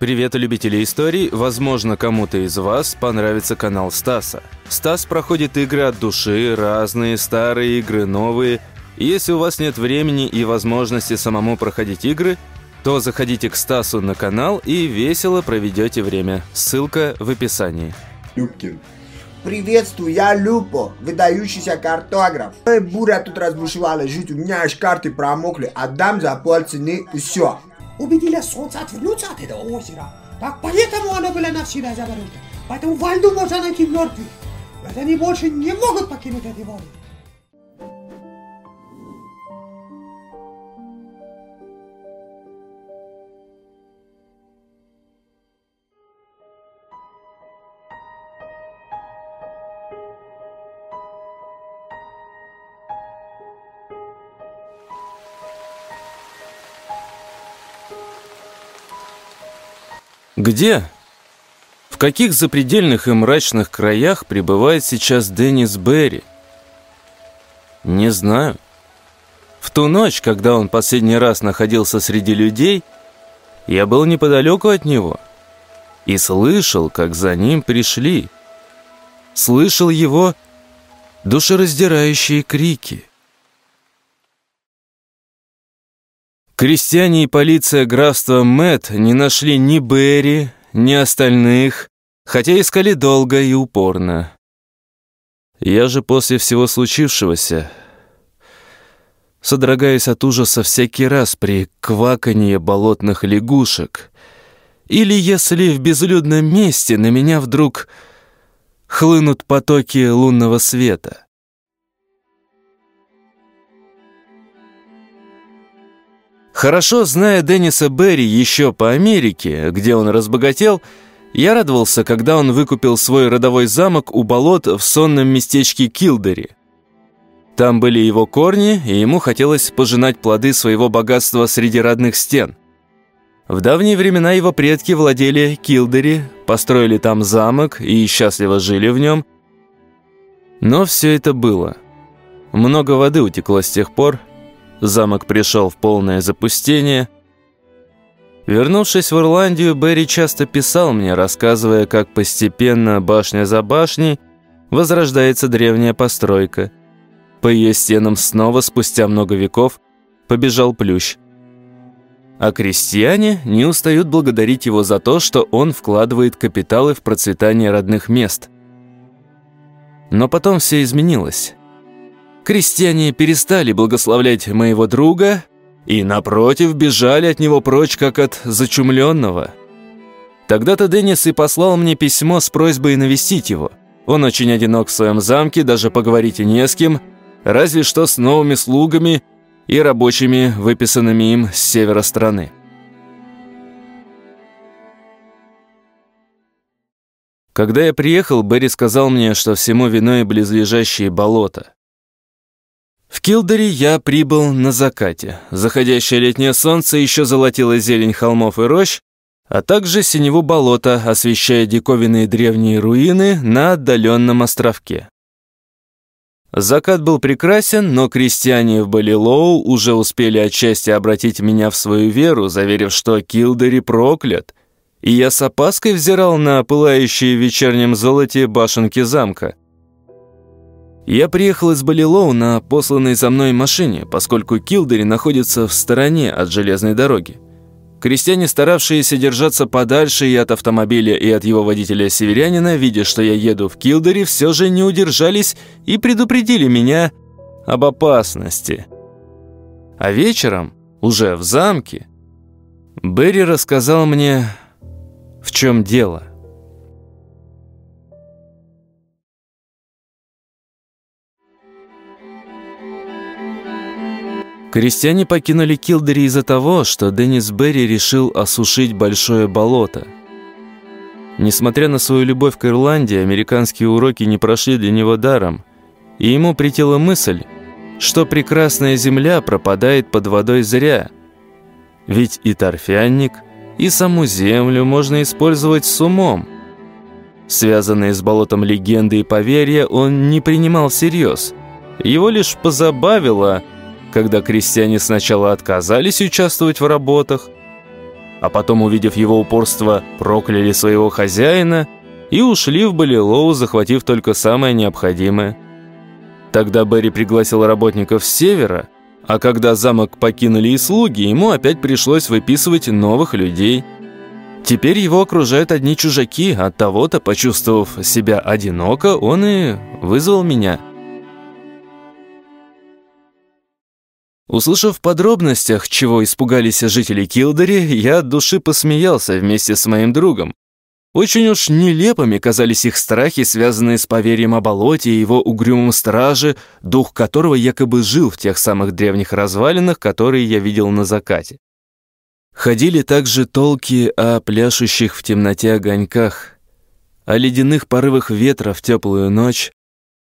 Привет, любители историй! Возможно, кому-то из вас понравится канал Стаса. Стас проходит игры от души, разные, старые игры, новые. И если у вас нет времени и возможности самому проходить игры, то заходите к Стасу на канал и весело проведете время. Ссылка в описании. Любкин. Приветствую, я Люпо, выдающийся картограф. Буря тут разбушевала жить, у меня аж карты промокли, отдам за полцены и все. Убедили солнце отвернуться от этого озера. Так поэтому оно было навсегда заборото. Поэтому во льду можно найти мертвых. Ведь они больше не могут покинуть эти воды. Где? В каких запредельных и мрачных краях пребывает сейчас Деннис Берри? Не знаю. В ту ночь, когда он последний раз находился среди людей, я был неподалеку от него и слышал, как за ним пришли. Слышал его душераздирающие крики. Крестьяне и полиция графства Мэтт не нашли ни Берри, ни остальных, хотя искали долго и упорно. Я же после всего случившегося содрогаюсь от ужаса всякий раз при кваканье болотных лягушек. Или если в безлюдном месте на меня вдруг хлынут потоки лунного света. Хорошо зная Денниса Берри еще по Америке, где он разбогател, я радовался, когда он выкупил свой родовой замок у болот в сонном местечке Килдери. Там были его корни, и ему хотелось пожинать плоды своего богатства среди родных стен. В давние времена его предки владели Килдери, построили там замок и счастливо жили в нем. Но все это было. Много воды утекло с тех пор, Замок пришел в полное запустение. Вернувшись в Ирландию, Берри часто писал мне, рассказывая, как постепенно, башня за башней, возрождается древняя постройка. По ее стенам снова, спустя много веков, побежал плющ. А крестьяне не устают благодарить его за то, что он вкладывает капиталы в процветание родных мест. Но потом все изменилось. Крестьяне перестали благословлять моего друга и, напротив, бежали от него прочь, как от зачумленного. Тогда-то Деннис и послал мне письмо с просьбой навестить его. Он очень одинок в своем замке, даже поговорить и не с кем, разве что с новыми слугами и рабочими, выписанными им с севера страны. Когда я приехал, Берри сказал мне, что всему виной близлежащие болота. В Килдере я прибыл на закате. Заходящее летнее солнце еще золотило зелень холмов и рощ, а также синеву болота, освещая диковинные древние руины на отдаленном островке. Закат был прекрасен, но крестьяне в Балилоу уже успели отчасти обратить меня в свою веру, заверив, что Килдери проклят, и я с опаской взирал на пылающие в вечернем золоте башенки замка. Я приехал из Балилоу на посланной за мной машине, поскольку Килдери находится в стороне от железной дороги. Крестьяне, старавшиеся держаться подальше и от автомобиля, и от его водителя-северянина, видя, что я еду в Килдери, все же не удержались и предупредили меня об опасности. А вечером, уже в замке, Берри рассказал мне, в чем дело – Крестьяне покинули Килдери из-за того, что Деннис Берри решил осушить большое болото. Несмотря на свою любовь к Ирландии, американские уроки не прошли для него даром, и ему притила мысль, что прекрасная земля пропадает под водой зря. Ведь и торфянник, и саму землю можно использовать с умом. Связанные с болотом легенды и поверья он не принимал всерьез. Его лишь позабавило – когда крестьяне сначала отказались участвовать в работах, а потом, увидев его упорство, прокляли своего хозяина и ушли в Балилоу, захватив только самое необходимое. Тогда Берри пригласил работников с севера, а когда замок покинули и слуги, ему опять пришлось выписывать новых людей. Теперь его окружают одни чужаки, от того-то, почувствовав себя одиноко, он и вызвал меня. Услышав подробностях, чего испугались жители Килдери, я от души посмеялся вместе с моим другом. Очень уж нелепыми казались их страхи, связанные с поверьем о болоте и его угрюмом страже, дух которого якобы жил в тех самых древних развалинах, которые я видел на закате. Ходили также толки о пляшущих в темноте огоньках, о ледяных порывах ветра в теплую ночь,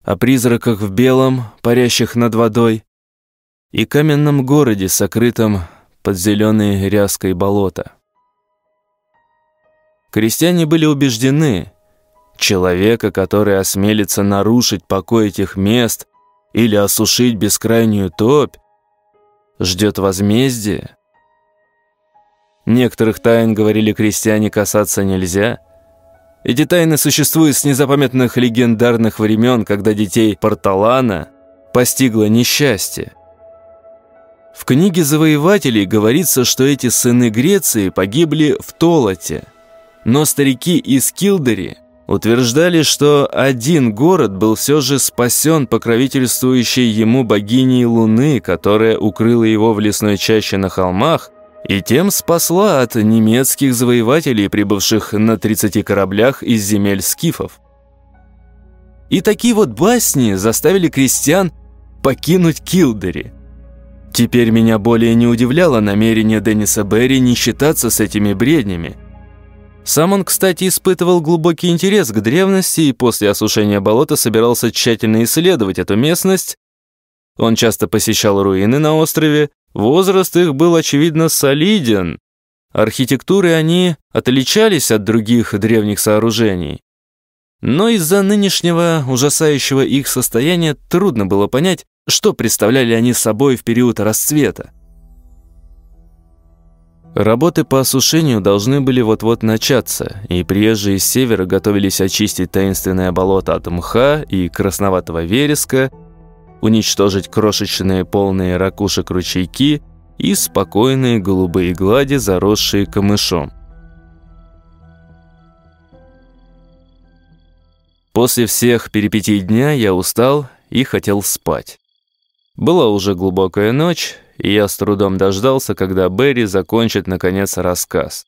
о призраках в белом, парящих над водой, и каменном городе, сокрытом под зеленой ряской болота. Крестьяне были убеждены, человека, который осмелится нарушить покой этих мест или осушить бескрайнюю топь, ждет возмездие. Некоторых тайн, говорили крестьяне, касаться нельзя. Эти тайны существуют с незапамятных легендарных времен, когда детей Порталана постигло несчастье. В книге завоевателей говорится, что эти сыны Греции погибли в Толоте – но старики из Килдери утверждали, что один город был все же спасен покровительствующей ему богиней Луны, которая укрыла его в лесной чаще на холмах, и тем спасла от немецких завоевателей, прибывших на 30 кораблях из земель скифов. И такие вот басни заставили крестьян покинуть Килдери. Теперь меня более не удивляло намерение Денниса Берри не считаться с этими бреднями – сам он, кстати, испытывал глубокий интерес к древности и после осушения болота собирался тщательно исследовать эту местность. Он часто посещал руины на острове, возраст их был, очевидно, солиден. Архитектурой они отличались от других древних сооружений. Но из-за нынешнего ужасающего их состояния трудно было понять, что представляли они собой в период расцвета. Работы по осушению должны были вот-вот начаться, и приезжие с севера готовились очистить таинственное болото от мха и красноватого вереска, уничтожить крошечные полные ракушек ручейки и спокойные голубые глади, заросшие камышом. После всех перипетий дня я устал и хотел спать. Была уже глубокая ночь, и я с трудом дождался, когда Берри закончит, наконец, рассказ.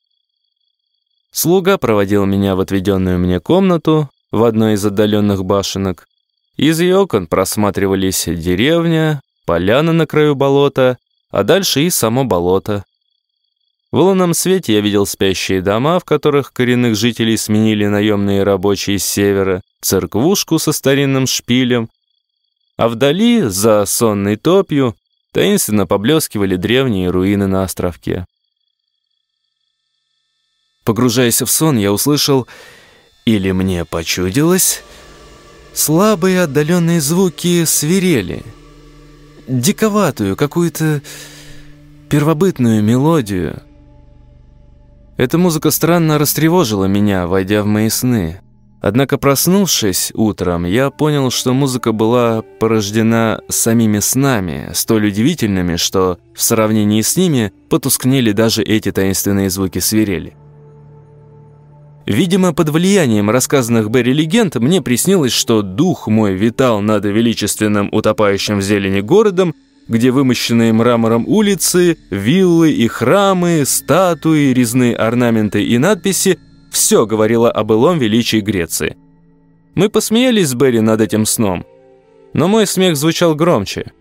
Слуга проводил меня в отведенную мне комнату в одной из отдаленных башенок. Из ее окон просматривались деревня, поляна на краю болота, а дальше и само болото. В лунном свете я видел спящие дома, в которых коренных жителей сменили наемные рабочие с севера, церквушку со старинным шпилем, а вдали, за сонной топью, Таинственно поблескивали древние руины на островке. Погружаясь в сон, я услышал, или мне почудилось, слабые отдаленные звуки свирели, диковатую, какую-то первобытную мелодию. Эта музыка странно растревожила меня, войдя в мои сны. Однако, проснувшись утром, я понял, что музыка была порождена самими снами, столь удивительными, что в сравнении с ними потускнели даже эти таинственные звуки свирели. Видимо, под влиянием рассказанных Берри легенд мне приснилось, что дух мой витал над величественным утопающим в зелени городом, где вымощенные мрамором улицы, виллы и храмы, статуи, резные орнаменты и надписи – все говорило о былом величии Греции. Мы посмеялись с Берри над этим сном, но мой смех звучал громче.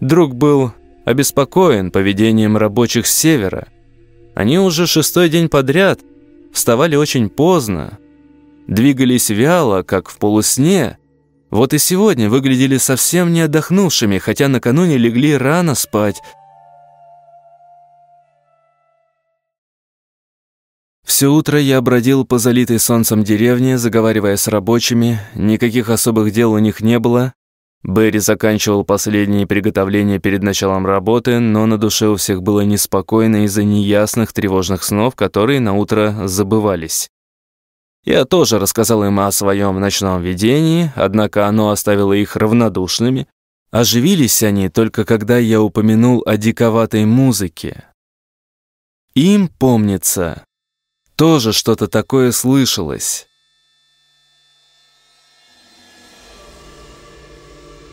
Друг был обеспокоен поведением рабочих с севера. Они уже шестой день подряд вставали очень поздно, двигались вяло, как в полусне. Вот и сегодня выглядели совсем не отдохнувшими, хотя накануне легли рано спать, Все утро я бродил по залитой солнцем деревне, заговаривая с рабочими, никаких особых дел у них не было. Берри заканчивал последние приготовления перед началом работы, но на душе у всех было неспокойно из-за неясных тревожных снов, которые на утро забывались. Я тоже рассказал им о своем ночном видении, однако оно оставило их равнодушными. Оживились они только когда я упомянул о диковатой музыке. Им, помнится, тоже что-то такое слышалось.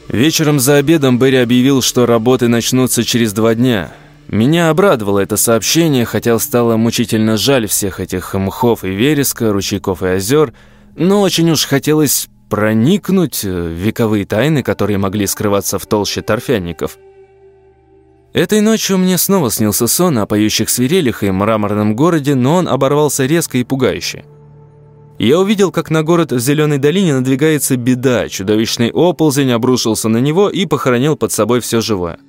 Вечером за обедом Берри объявил, что работы начнутся через два дня. Меня обрадовало это сообщение, хотя стало мучительно жаль всех этих мхов и вереска, ручейков и озер, но очень уж хотелось проникнуть в вековые тайны, которые могли скрываться в толще торфяников. Этой ночью мне снова снился сон о поющих свирелях и мраморном городе, но он оборвался резко и пугающе. Я увидел, как на город в Зеленой долине надвигается беда, чудовищный оползень обрушился на него и похоронил под собой все живое.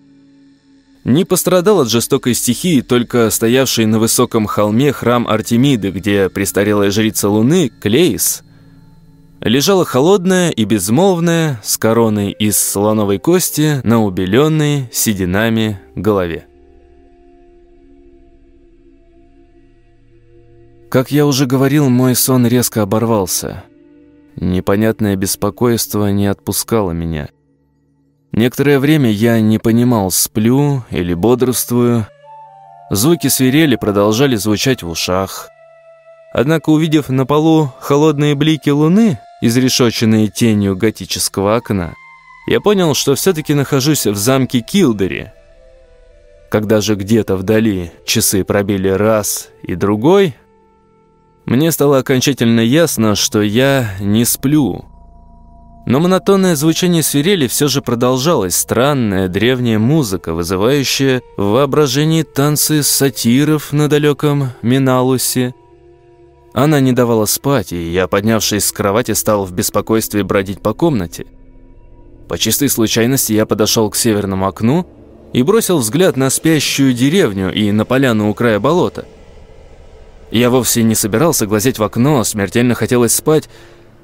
Не пострадал от жестокой стихии только стоявший на высоком холме храм Артемиды, где престарелая жрица Луны, Клеис, лежала холодная и безмолвная, с короной из слоновой кости на убеленной сединами голове. Как я уже говорил, мой сон резко оборвался. Непонятное беспокойство не отпускало меня. Некоторое время я не понимал, сплю или бодрствую. Звуки свирели продолжали звучать в ушах. Однако, увидев на полу холодные блики луны, изрешоченные тенью готического окна, я понял, что все-таки нахожусь в замке Килдери. Когда же где-то вдали часы пробили раз и другой, мне стало окончательно ясно, что я не сплю. Но монотонное звучание свирели все же продолжалось, странная древняя музыка, вызывающая в воображении танцы сатиров на далеком Миналусе. Она не давала спать, и я, поднявшись с кровати, стал в беспокойстве бродить по комнате. По чистой случайности я подошел к северному окну и бросил взгляд на спящую деревню и на поляну у края болота – я вовсе не собирался глазеть в окно, смертельно хотелось спать,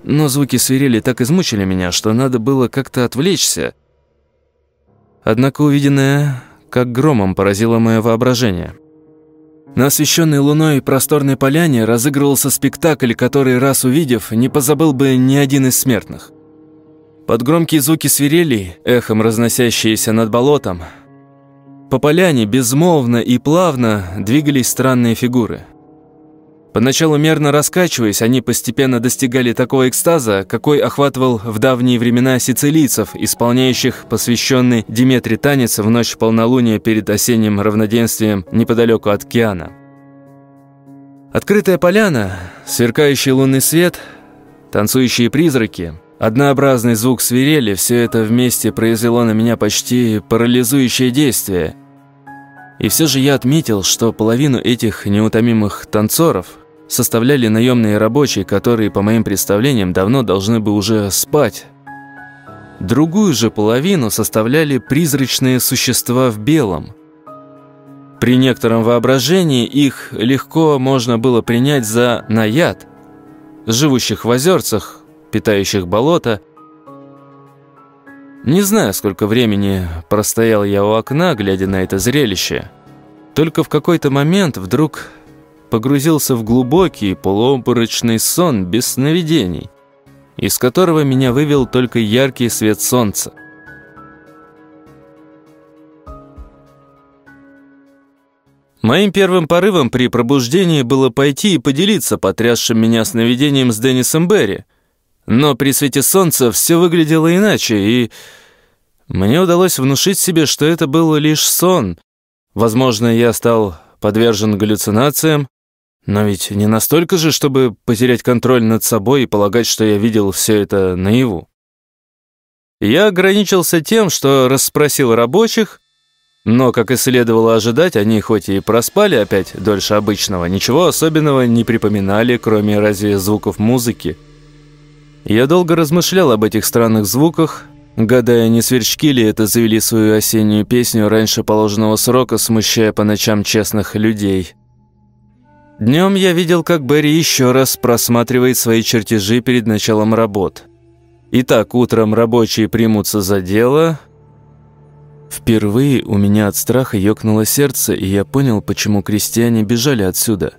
но звуки свирели так измучили меня, что надо было как-то отвлечься. Однако увиденное как громом поразило мое воображение. На освещенной луной просторной поляне разыгрывался спектакль, который, раз увидев, не позабыл бы ни один из смертных. Под громкие звуки свирели, эхом разносящиеся над болотом, по поляне безмолвно и плавно двигались странные фигуры – Поначалу мерно раскачиваясь, они постепенно достигали такого экстаза, какой охватывал в давние времена сицилийцев, исполняющих посвященный Диметре танец в ночь полнолуния перед осенним равноденствием неподалеку от океана. Открытая поляна, сверкающий лунный свет, танцующие призраки, однообразный звук свирели – все это вместе произвело на меня почти парализующее действие – и все же я отметил, что половину этих неутомимых танцоров составляли наемные рабочие, которые, по моим представлениям, давно должны бы уже спать. Другую же половину составляли призрачные существа в белом. При некотором воображении их легко можно было принять за наяд, живущих в озерцах, питающих болото. Не знаю, сколько времени простоял я у окна, глядя на это зрелище. Только в какой-то момент вдруг погрузился в глубокий полуобморочный сон без сновидений, из которого меня вывел только яркий свет солнца. Моим первым порывом при пробуждении было пойти и поделиться потрясшим меня сновидением с Деннисом Берри. Но при свете солнца все выглядело иначе, и мне удалось внушить себе, что это был лишь сон. Возможно, я стал подвержен галлюцинациям, но ведь не настолько же, чтобы потерять контроль над собой и полагать, что я видел все это наяву. Я ограничился тем, что расспросил рабочих, но, как и следовало ожидать, они хоть и проспали опять дольше обычного, ничего особенного не припоминали, кроме разве звуков музыки. Я долго размышлял об этих странных звуках, гадая, не сверчки ли это завели свою осеннюю песню раньше положенного срока, смущая по ночам честных людей. Днем я видел, как Берри еще раз просматривает свои чертежи перед началом работ. Итак, утром рабочие примутся за дело. Впервые у меня от страха ёкнуло сердце, и я понял, почему крестьяне бежали отсюда.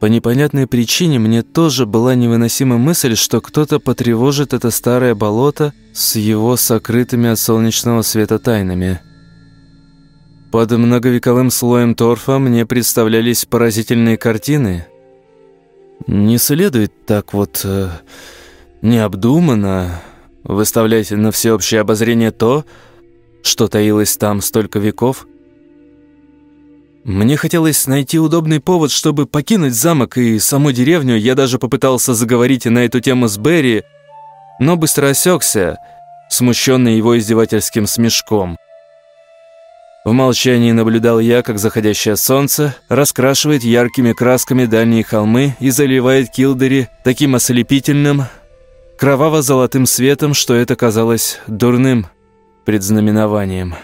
По непонятной причине мне тоже была невыносима мысль, что кто-то потревожит это старое болото с его сокрытыми от солнечного света тайнами. Под многовековым слоем торфа мне представлялись поразительные картины. Не следует так вот э, необдуманно выставлять на всеобщее обозрение то, что таилось там столько веков. Мне хотелось найти удобный повод, чтобы покинуть замок и саму деревню. Я даже попытался заговорить на эту тему с Берри, но быстро осекся, смущенный его издевательским смешком. В молчании наблюдал я, как заходящее солнце раскрашивает яркими красками дальние холмы и заливает Килдери таким ослепительным, кроваво-золотым светом, что это казалось дурным предзнаменованием.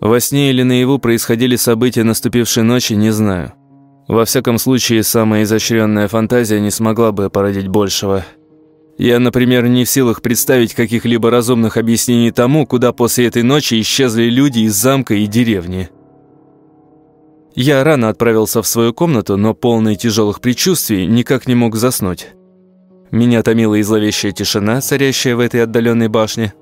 Во сне или наяву происходили события наступившей ночи, не знаю. Во всяком случае, самая изощренная фантазия не смогла бы породить большего. Я, например, не в силах представить каких-либо разумных объяснений тому, куда после этой ночи исчезли люди из замка и деревни. Я рано отправился в свою комнату, но полный тяжелых предчувствий никак не мог заснуть. Меня томила и зловещая тишина, царящая в этой отдаленной башне.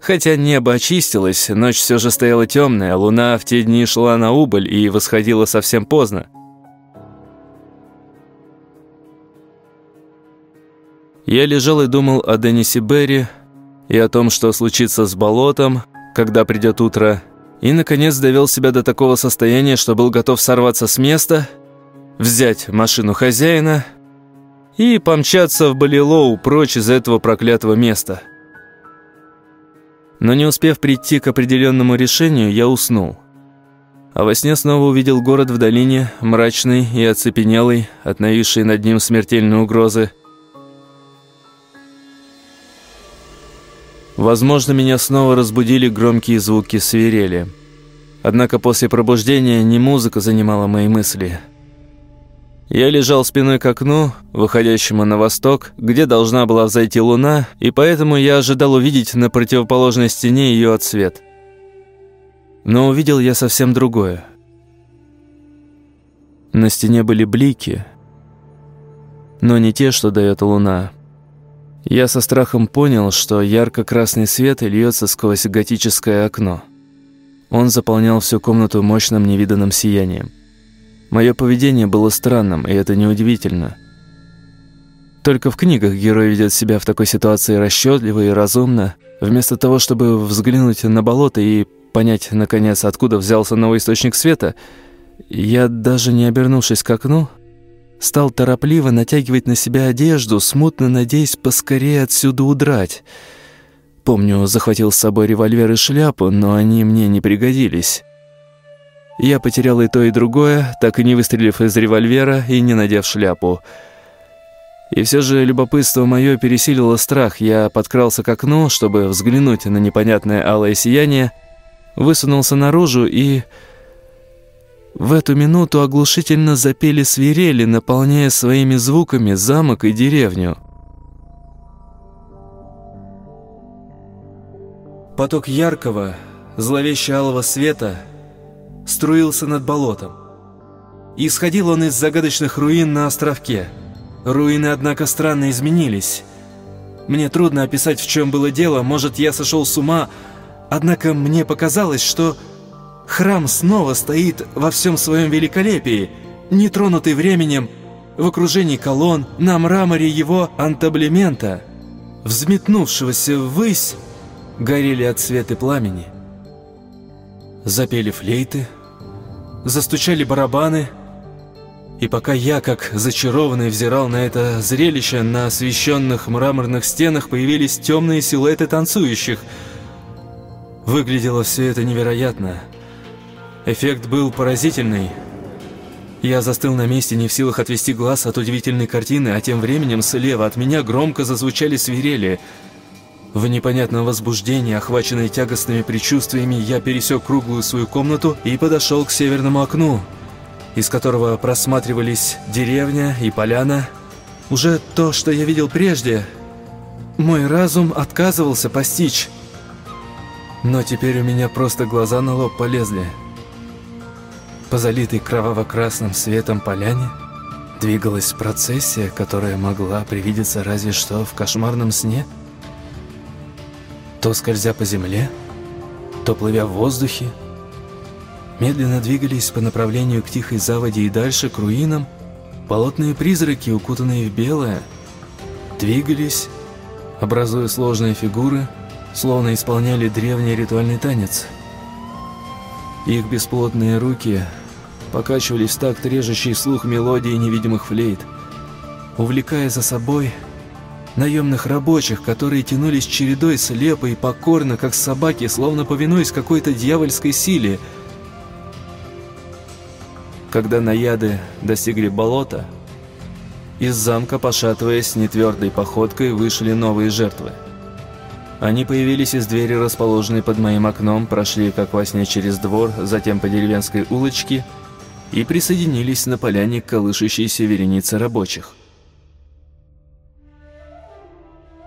Хотя небо очистилось, ночь все же стояла темная, луна в те дни шла на убыль и восходила совсем поздно. Я лежал и думал о Деннисе Берри и о том, что случится с болотом, когда придет утро, и, наконец, довел себя до такого состояния, что был готов сорваться с места, взять машину хозяина и помчаться в Балилоу прочь из этого проклятого места. Но не успев прийти к определенному решению, я уснул. А во сне снова увидел город в долине, мрачный и оцепенелый, от над ним смертельной угрозы. Возможно, меня снова разбудили громкие звуки свирели. Однако после пробуждения не музыка занимала мои мысли. Я лежал спиной к окну, выходящему на восток, где должна была взойти луна, и поэтому я ожидал увидеть на противоположной стене ее отсвет. Но увидел я совсем другое. На стене были блики, но не те, что дает луна. Я со страхом понял, что ярко-красный свет льется сквозь готическое окно. Он заполнял всю комнату мощным невиданным сиянием. Мое поведение было странным, и это неудивительно. Только в книгах герой ведет себя в такой ситуации расчетливо и разумно, вместо того, чтобы взглянуть на болото и понять, наконец, откуда взялся новый источник света, я, даже не обернувшись к окну, стал торопливо натягивать на себя одежду, смутно надеясь поскорее отсюда удрать. Помню, захватил с собой револьвер и шляпу, но они мне не пригодились. Я потерял и то, и другое, так и не выстрелив из револьвера и не надев шляпу. И все же любопытство мое пересилило страх. Я подкрался к окну, чтобы взглянуть на непонятное алое сияние, высунулся наружу и... В эту минуту оглушительно запели свирели, наполняя своими звуками замок и деревню. Поток яркого, зловеще-алого света струился над болотом. исходил он из загадочных руин на островке. Руины, однако, странно изменились. Мне трудно описать, в чем было дело, может, я сошел с ума, однако мне показалось, что Храм снова стоит во всем своем великолепии, нетронутый временем, в окружении колонн, на мраморе его антаблемента, взметнувшегося ввысь, горели от света пламени. Запели флейты, застучали барабаны, и пока я, как зачарованный, взирал на это зрелище, на освещенных мраморных стенах появились темные силуэты танцующих. Выглядело все это невероятно. Эффект был поразительный. Я застыл на месте, не в силах отвести глаз от удивительной картины, а тем временем слева от меня громко зазвучали свирели. В непонятном возбуждении, охваченный тягостными предчувствиями, я пересек круглую свою комнату и подошел к северному окну. из которого просматривались деревня и поляна. Уже то, что я видел прежде, мой разум отказывался постичь. Но теперь у меня просто глаза на лоб полезли. По залитой кроваво-красным светом поляне двигалась процессия, которая могла привидеться разве что в кошмарном сне. То скользя по земле, то плывя в воздухе, медленно двигались по направлению к тихой заводе и дальше к руинам, болотные призраки, укутанные в белое, двигались, образуя сложные фигуры, словно исполняли древний ритуальный танец. Их бесплотные руки покачивались в такт слух мелодии невидимых флейт, увлекая за собой наемных рабочих, которые тянулись чередой слепо и покорно, как собаки, словно повинуясь какой-то дьявольской силе. Когда наяды достигли болота, из замка, пошатываясь нетвердой походкой, вышли новые жертвы. Они появились из двери, расположенной под моим окном, прошли, как во сне, через двор, затем по деревенской улочке и присоединились на поляне к колышущейся веренице рабочих.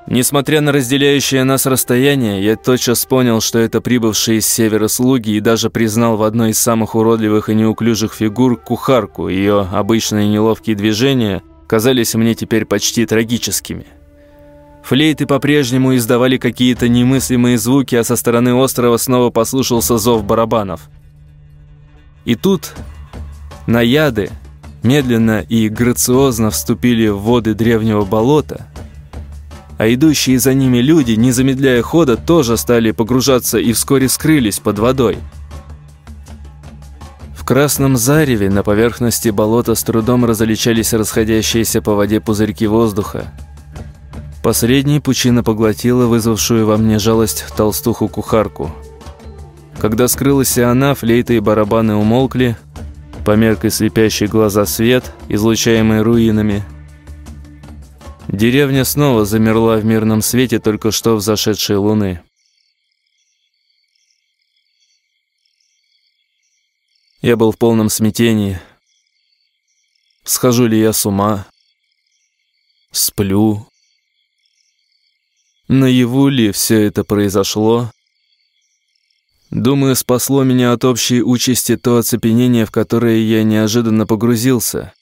Несмотря на разделяющее нас расстояние, я тотчас понял, что это прибывшие с севера слуги и даже признал в одной из самых уродливых и неуклюжих фигур кухарку. Ее обычные неловкие движения казались мне теперь почти трагическими. Флейты по-прежнему издавали какие-то немыслимые звуки, а со стороны острова снова послушался зов барабанов. И тут наяды медленно и грациозно вступили в воды древнего болота – а идущие за ними люди, не замедляя хода, тоже стали погружаться и вскоре скрылись под водой. В красном зареве на поверхности болота с трудом различались расходящиеся по воде пузырьки воздуха. Посредней пучина поглотила вызвавшую во мне жалость толстуху-кухарку. Когда скрылась и она, флейты и барабаны умолкли, померк и слепящий глаза свет, излучаемый руинами – Деревня снова замерла в мирном свете только что взошедшей луны. Я был в полном смятении. Схожу ли я с ума? Сплю? Наяву ли все это произошло? Думаю, спасло меня от общей участи то оцепенение, в которое я неожиданно погрузился.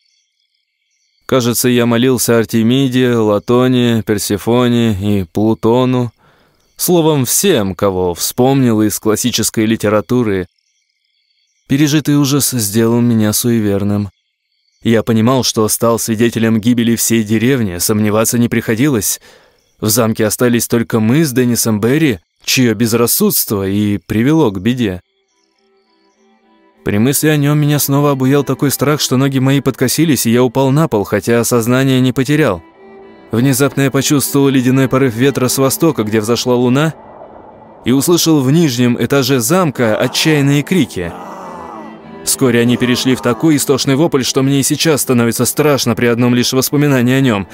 Кажется, я молился Артемиде, Латоне, Персефоне и Плутону. Словом, всем, кого вспомнил из классической литературы. Пережитый ужас сделал меня суеверным. Я понимал, что стал свидетелем гибели всей деревни, сомневаться не приходилось. В замке остались только мы с Деннисом Берри, чье безрассудство и привело к беде. При мысли о нем меня снова обуял такой страх, что ноги мои подкосились, и я упал на пол, хотя сознание не потерял. Внезапно я почувствовал ледяной порыв ветра с востока, где взошла луна, и услышал в нижнем этаже замка отчаянные крики. Вскоре они перешли в такой истошный вопль, что мне и сейчас становится страшно при одном лишь воспоминании о нем.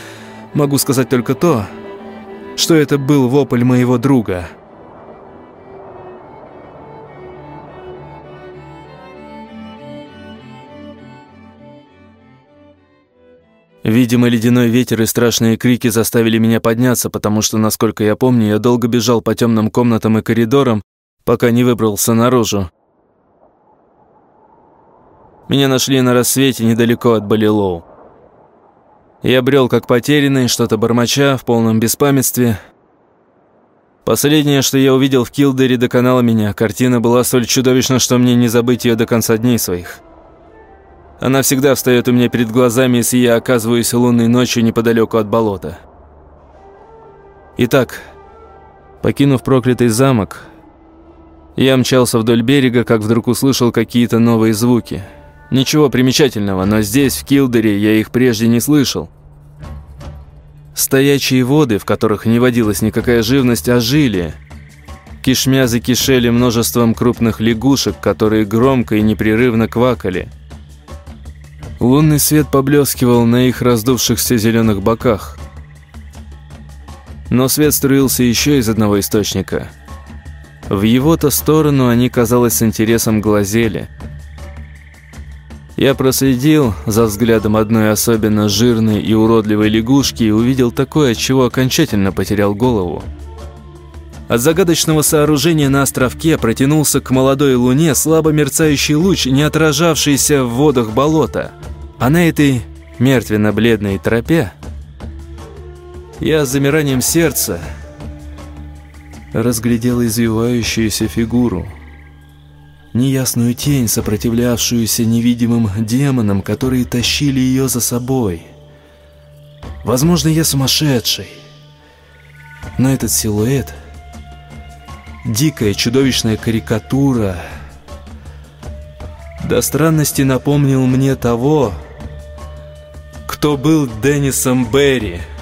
Могу сказать только то, что это был вопль моего друга – Видимо, ледяной ветер и страшные крики заставили меня подняться, потому что, насколько я помню, я долго бежал по темным комнатам и коридорам, пока не выбрался наружу. Меня нашли на рассвете недалеко от Балилоу. Я брел как потерянный, что-то бормоча, в полном беспамятстве. Последнее, что я увидел в Килдере, доконало меня. Картина была столь чудовищна, что мне не забыть ее до конца дней своих. Она всегда встает у меня перед глазами, если я оказываюсь лунной ночью неподалеку от болота. Итак, покинув проклятый замок, я мчался вдоль берега, как вдруг услышал какие-то новые звуки. Ничего примечательного, но здесь, в Килдере, я их прежде не слышал. Стоячие воды, в которых не водилась никакая живность, ожили. Кишмя закишели множеством крупных лягушек, которые громко и непрерывно квакали – Лунный свет поблескивал на их раздувшихся зеленых боках. Но свет струился еще из одного источника. В его-то сторону они, казалось, с интересом глазели. Я проследил за взглядом одной особенно жирной и уродливой лягушки и увидел такое, чего окончательно потерял голову. От загадочного сооружения на островке протянулся к молодой луне слабо мерцающий луч, не отражавшийся в водах болота. А на этой мертвенно-бледной тропе я с замиранием сердца разглядел извивающуюся фигуру – неясную тень, сопротивлявшуюся невидимым демонам, которые тащили ее за собой. Возможно, я сумасшедший, но этот силуэт, дикая чудовищная карикатура, до странности напомнил мне того, кто был Деннисом Берри –